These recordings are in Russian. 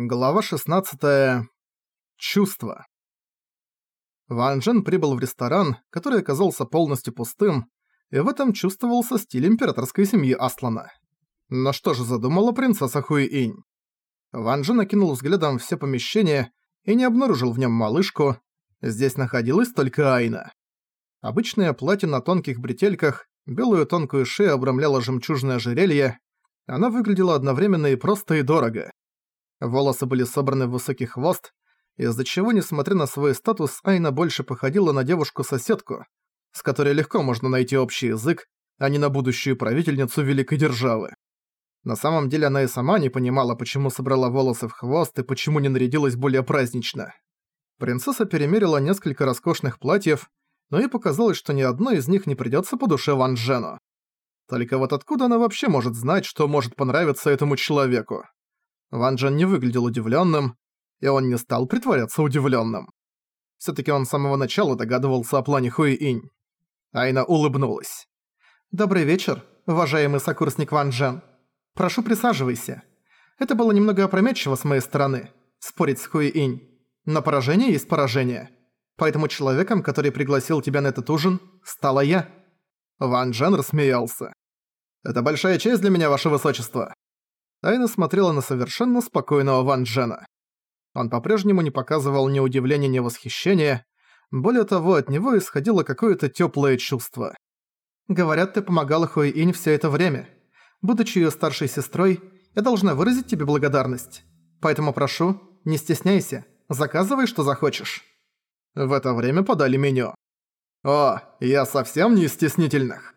Глава 16. Чувства. Ван Джен прибыл в ресторан, который оказался полностью пустым, и в этом чувствовался стиль императорской семьи Аслана. Но что же задумала принцесса Хуи-Инь? Ван Джен окинул взглядом все помещение и не обнаружил в нем малышку. Здесь находилась только Айна. Обычное платье на тонких бретельках, белую тонкую шею обрамляло жемчужное ожерелье. Она выглядела одновременно и просто, и дорого. Волосы были собраны в высокий хвост, из-за чего, несмотря на свой статус, Айна больше походила на девушку-соседку, с которой легко можно найти общий язык, а не на будущую правительницу великой державы. На самом деле она и сама не понимала, почему собрала волосы в хвост и почему не нарядилась более празднично. Принцесса перемерила несколько роскошных платьев, но ей показалось, что ни одно из них не придётся по душе Ван Джену. Только вот откуда она вообще может знать, что может понравиться этому человеку? Ван Джен не выглядел удивленным, и он не стал притворяться удивленным. все таки он с самого начала догадывался о плане Хуи Инь. Айна улыбнулась. «Добрый вечер, уважаемый сокурсник Ван Джен. Прошу, присаживайся. Это было немного опрометчиво с моей стороны, спорить с Хуи Инь. Но поражение есть поражение. Поэтому человеком, который пригласил тебя на этот ужин, стала я». Ван Джен рассмеялся. «Это большая честь для меня, ваше высочество. Айна смотрела на совершенно спокойного Ван Джена. Он по-прежнему не показывал ни удивления, ни восхищения. Более того, от него исходило какое-то тёплое чувство. «Говорят, ты помогала Хуи Инь всё это время. Будучи её старшей сестрой, я должна выразить тебе благодарность. Поэтому прошу, не стесняйся, заказывай, что захочешь». В это время подали меню. «О, я совсем не из стеснительных».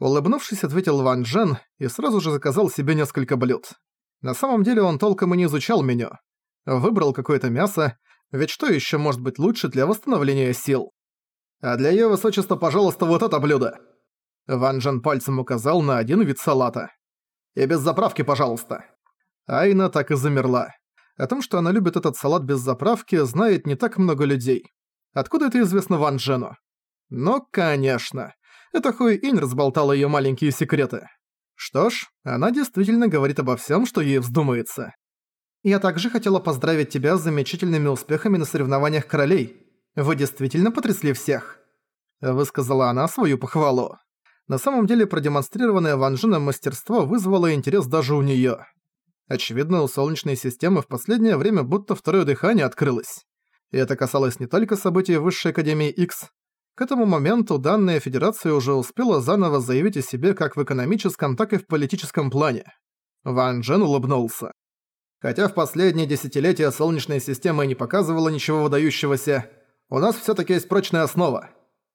Улыбнувшись, ответил Ван Джен и сразу же заказал себе несколько блюд. На самом деле он толком и не изучал меню. Выбрал какое-то мясо, ведь что еще может быть лучше для восстановления сил? А для её высочества, пожалуйста, вот это блюдо. Ван Джен пальцем указал на один вид салата. И без заправки, пожалуйста. Айна так и замерла. О том, что она любит этот салат без заправки, знает не так много людей. Откуда это известно Ван Джену? Ну, конечно. Это Хуи Инь разболтала её маленькие секреты. Что ж, она действительно говорит обо всём, что ей вздумается. «Я также хотела поздравить тебя с замечательными успехами на соревнованиях королей. Вы действительно потрясли всех», — высказала она свою похвалу. На самом деле продемонстрированное Ван Дженом мастерство вызвало интерес даже у неё. Очевидно, у Солнечной системы в последнее время будто второе дыхание открылось. И это касалось не только событий Высшей Академии X, к этому моменту данная федерация уже успела заново заявить о себе как в экономическом, так и в политическом плане. Ван Джен улыбнулся. Хотя в последние десятилетия Солнечная система не показывала ничего выдающегося, у нас всё-таки есть прочная основа.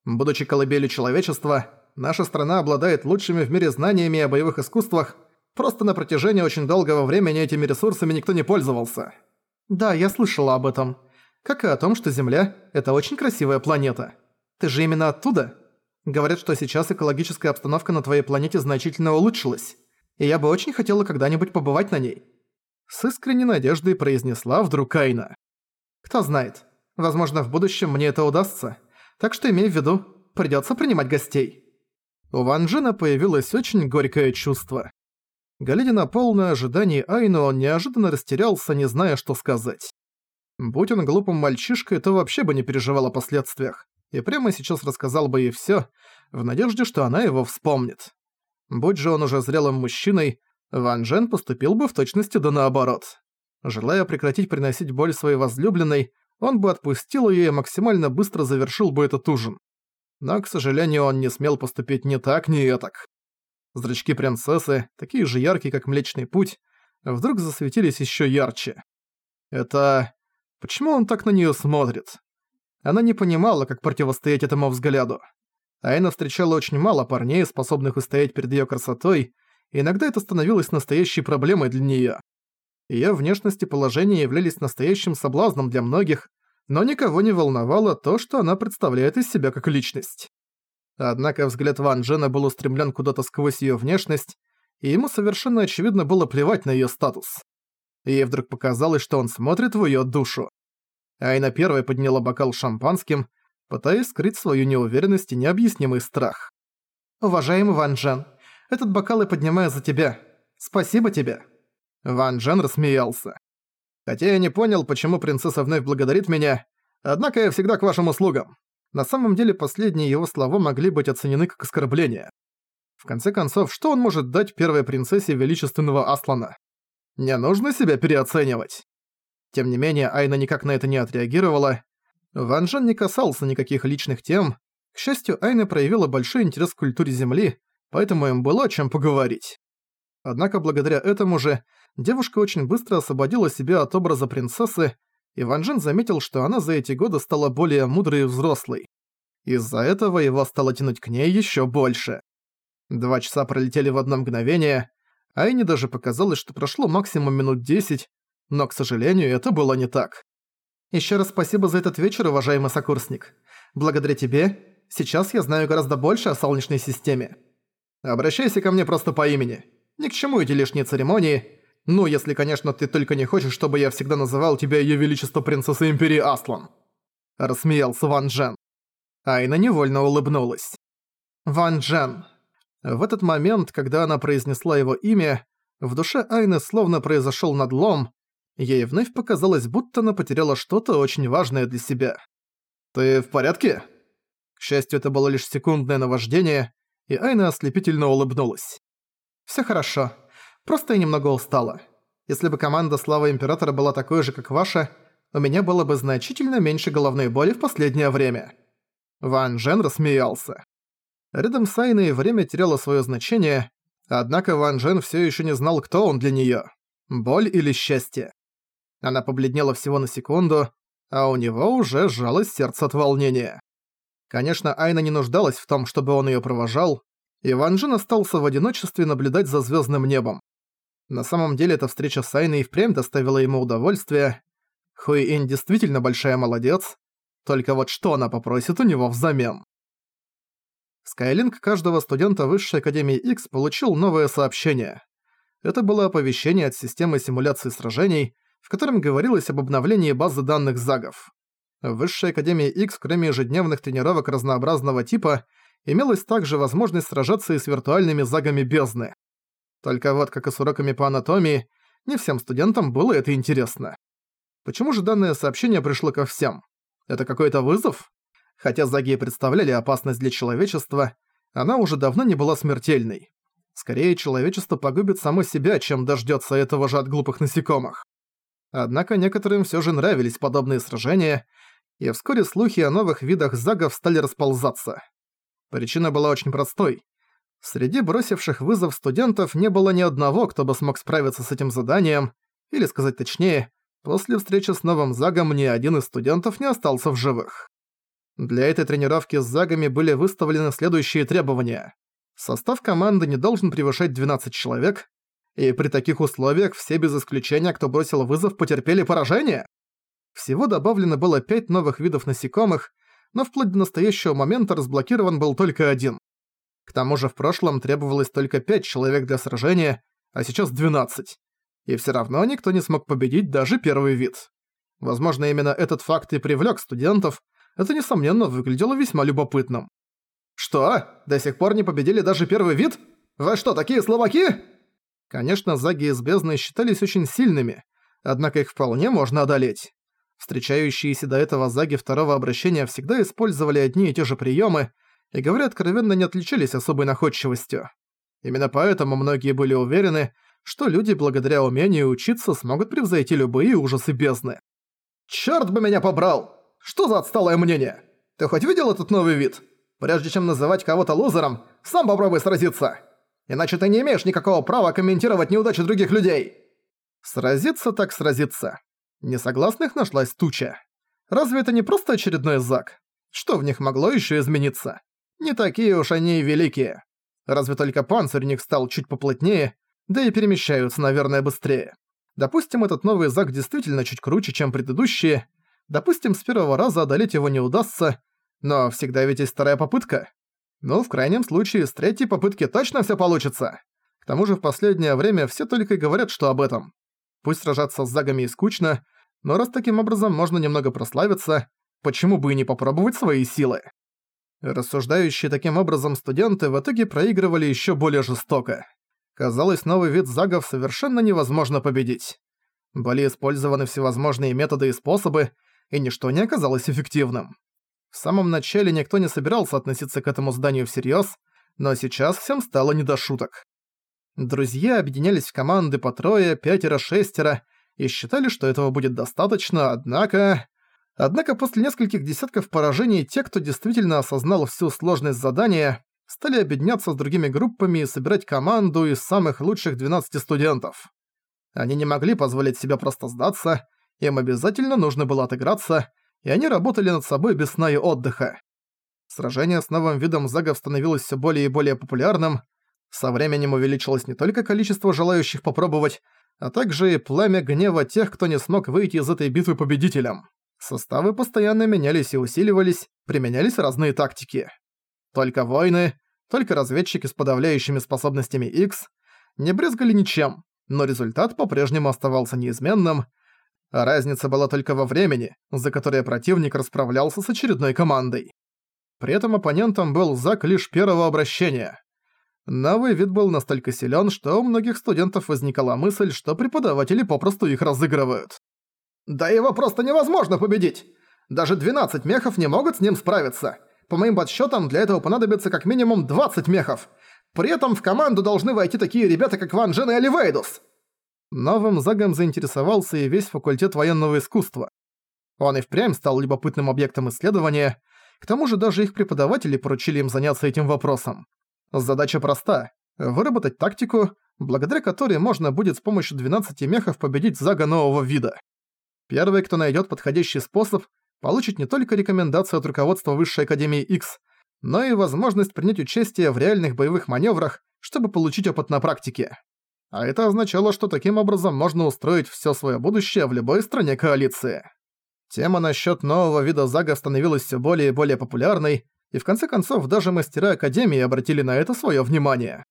Будучи колыбелью человечества, наша страна обладает лучшими в мире знаниями о боевых искусствах, просто на протяжении очень долгого времени этими ресурсами никто не пользовался. Да, я слышала об этом. Как и о том, что Земля – это очень красивая планета. Ты же именно оттуда? Говорят, что сейчас экологическая обстановка на твоей планете значительно улучшилась, и я бы очень хотела когда-нибудь побывать на ней». С искренней надеждой произнесла вдруг Айна. «Кто знает, возможно, в будущем мне это удастся, так что имей в виду, придётся принимать гостей». У Ван Джена появилось очень горькое чувство. Глядя на полное ожидание Айну, он неожиданно растерялся, не зная, что сказать. Будь он глупым мальчишкой, то вообще бы не переживал о последствиях и прямо сейчас рассказал бы ей всё, в надежде, что она его вспомнит. Будь же он уже зрелым мужчиной, Ван Джен поступил бы в точности да наоборот. Желая прекратить приносить боль своей возлюбленной, он бы отпустил её и максимально быстро завершил бы этот ужин. Но, к сожалению, он не смел поступить ни так, ни этак. Зрачки принцессы, такие же яркие, как Млечный Путь, вдруг засветились ещё ярче. Это... Почему он так на неё смотрит? Она не понимала, как противостоять этому взгляду. Айна встречала очень мало парней, способных устоять перед её красотой, и иногда это становилось настоящей проблемой для неё. Её внешность и положение являлись настоящим соблазном для многих, но никого не волновало то, что она представляет из себя как личность. Однако взгляд Ван Джена был устремлен куда-то сквозь её внешность, и ему совершенно очевидно было плевать на её статус. Ей вдруг показалось, что он смотрит в её душу. Айна первой подняла бокал шампанским, пытаясь скрыть свою неуверенность и необъяснимый страх. «Уважаемый Ван Джен, этот бокал я поднимаю за тебя. Спасибо тебе». Ван Джен рассмеялся. Хотя я не понял, почему принцесса вновь благодарит меня, однако я всегда к вашим услугам. На самом деле последние его слова могли быть оценены как оскорбление. В конце концов, что он может дать первой принцессе величественного Аслана? Не нужно себя переоценивать. Тем не менее, Айна никак на это не отреагировала. Ван Жен не касался никаких личных тем. К счастью, Айна проявила большой интерес к культуре Земли, поэтому им было о чем поговорить. Однако благодаря этому же девушка очень быстро освободила себя от образа принцессы, и Ван Джен заметил, что она за эти годы стала более мудрой и взрослой. Из-за этого его стало тянуть к ней еще больше. Два часа пролетели в одно мгновение, Айне даже показалось, что прошло максимум минут десять, но, к сожалению, это было не так. Еще раз спасибо за этот вечер, уважаемый сокурсник. Благодаря тебе, сейчас я знаю гораздо больше о Солнечной системе. Обращайся ко мне просто по имени. Ни к чему эти лишние церемонии. Ну, если, конечно, ты только не хочешь, чтобы я всегда называл тебя Её Величество Принцесса Империи Аслан. Рассмеялся Ван Джен. Айна невольно улыбнулась. Ван Джен. В этот момент, когда она произнесла его имя, в душе Айны словно произошёл надлом, ей вновь показалось, будто она потеряла что-то очень важное для себя. «Ты в порядке?» К счастью, это было лишь секундное наваждение, и Айна ослепительно улыбнулась. Всё хорошо. Просто я немного устала. Если бы команда Слава Императора была такой же, как ваша, у меня было бы значительно меньше головной боли в последнее время». Ван Джен рассмеялся. Рядом с Айной время теряло своё значение, однако Ван Джен всё ещё не знал, кто он для неё. Боль или счастье. Она побледнела всего на секунду, а у него уже сжалось сердце от волнения. Конечно, Айна не нуждалась в том, чтобы он её провожал, и Ван Джен остался в одиночестве наблюдать за звездным небом. На самом деле эта встреча с Айной впрямь доставила ему удовольствие. Хуи действительно большая молодец, только вот что она попросит у него взамен. Скайлинг каждого студента Высшей Академии X получил новое сообщение. Это было оповещение от системы симуляции сражений, в котором говорилось об обновлении базы данных ЗАГов. В Высшей Академии X, кроме ежедневных тренировок разнообразного типа, имелась также возможность сражаться и с виртуальными загами бездны. Только вот, как и с уроками по анатомии, не всем студентам было это интересно. Почему же данное сообщение пришло ко всем? Это какой-то вызов? Хотя заги представляли опасность для человечества, она уже давно не была смертельной. Скорее, человечество погубит само себя, чем дождётся этого же от глупых насекомых. Однако некоторым всё же нравились подобные сражения, и вскоре слухи о новых видах загов стали расползаться. Причина была очень простой. Среди бросивших вызов студентов не было ни одного, кто бы смог справиться с этим заданием, или сказать точнее, после встречи с новым Загом ни один из студентов не остался в живых. Для этой тренировки с Загами были выставлены следующие требования. Состав команды не должен превышать 12 человек, и при таких условиях все без исключения, кто бросил вызов, потерпели поражение. Всего добавлено было 5 новых видов насекомых, но вплоть до настоящего момента разблокирован был только один. К тому же в прошлом требовалось только 5 человек для сражения, а сейчас 12. И всё равно никто не смог победить даже первый вид. Возможно, именно этот факт и привлёк студентов, это, несомненно, выглядело весьма любопытным. «Что? До сих пор не победили даже первый вид? Вы что, такие слабаки?» Конечно, заги из бездны считались очень сильными, однако их вполне можно одолеть. Встречающиеся до этого заги второго обращения всегда использовали одни и те же приемы и, говоря откровенно, не отличались особой находчивостью. Именно поэтому многие были уверены, что люди благодаря умению учиться смогут превзойти любые ужасы бездны. «Чёрт бы меня побрал! Что за отсталое мнение? Ты хоть видел этот новый вид? Прежде чем называть кого-то лузером, сам попробуй сразиться! Иначе ты не имеешь никакого права комментировать неудачи других людей!» Сразиться так сразиться. Несогласных нашлась туча. Разве это не просто очередной зак? Что в них могло еще измениться? Не такие уж они и великие. Разве только панцирь у них стал чуть поплотнее, да и перемещаются, наверное, быстрее. Допустим, этот новый зак действительно чуть круче, чем предыдущие. Допустим, с первого раза одолеть его не удастся, но всегда ведь есть вторая попытка. Ну, в крайнем случае, с третьей попытки точно все получится. К тому же в последнее время все только и говорят, что об этом. Пусть сражаться с загами и скучно, но раз таким образом можно немного прославиться, почему бы и не попробовать свои силы? Рассуждающие таким образом студенты в итоге проигрывали еще более жестоко. Казалось, новый вид загов совершенно невозможно победить. Были использованы всевозможные методы и способы, и ничто не оказалось эффективным. В самом начале никто не собирался относиться к этому зданию всерьёз, но сейчас всем стало не до шуток. Друзья объединялись в команды по трое, пятеро, шестеро и считали, что этого будет достаточно, однако... Однако после нескольких десятков поражений те, кто действительно осознал всю сложность задания, стали объединяться с другими группами и собирать команду из самых лучших 12 студентов. Они не могли позволить себе просто сдаться, им обязательно нужно было отыграться, и они работали над собой без сна и отдыха. Сражение с новым видом загов становилось все более и более популярным, со временем увеличилось не только количество желающих попробовать, а также и пламя гнева тех, кто не смог выйти из этой битвы победителем. Составы постоянно менялись и усиливались, применялись разные тактики. Только воины, только разведчики с подавляющими способностями X не брезгали ничем, но результат по-прежнему оставался неизменным. Разница была только во времени, за которое противник расправлялся с очередной командой. При этом оппонентом был Зак лишь первого обращения. Новый вид был настолько силен, что у многих студентов возникала мысль, что преподаватели попросту их разыгрывают. «Да его просто невозможно победить! Даже 12 мехов не могут с ним справиться! По моим подсчетам, для этого понадобится как минимум 20 мехов! При этом в команду должны войти такие ребята, как Ван Джен и Оливейдус!» Новым загом заинтересовался и весь факультет военного искусства. Он и впрямь стал любопытным объектом исследования, к тому же даже их преподаватели поручили им заняться этим вопросом. Задача проста – выработать тактику, благодаря которой можно будет с помощью 12 мехов победить зага нового вида. Первый, кто найдет подходящий способ, получит не только рекомендацию от руководства Высшей Академии X, но и возможность принять участие в реальных боевых маневрах, чтобы получить опыт на практике. А это означало, что таким образом можно устроить все свое будущее в любой стране коалиции. Тема насчет нового вида зага становилась все более и более популярной, и в конце концов даже мастера Академии обратили на это свое внимание.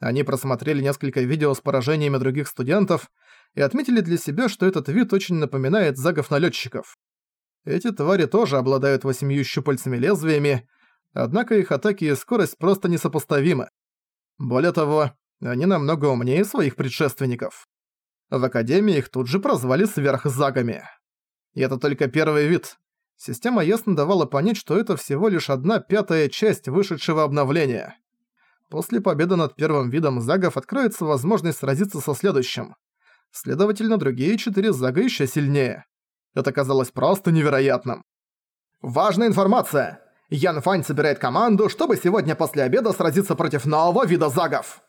Они просмотрели несколько видео с поражениями других студентов и отметили для себя, что этот вид очень напоминает загов-налетчиков. Эти твари тоже обладают восемью щупальцами-лезвиями, однако их атаки и скорость просто несопоставимы. Более того, они намного умнее своих предшественников. В Академии их тут же прозвали сверхзагами. И это только первый вид. Система ясно давала понять, что это всего лишь одна пятая часть вышедшего обновления. После победы над первым видом загов откроется возможность сразиться со следующим. Следовательно, другие четыре зага еще сильнее. Это казалось просто невероятным. Важная информация! Ян Фань собирает команду, чтобы сегодня после обеда сразиться против нового вида загов.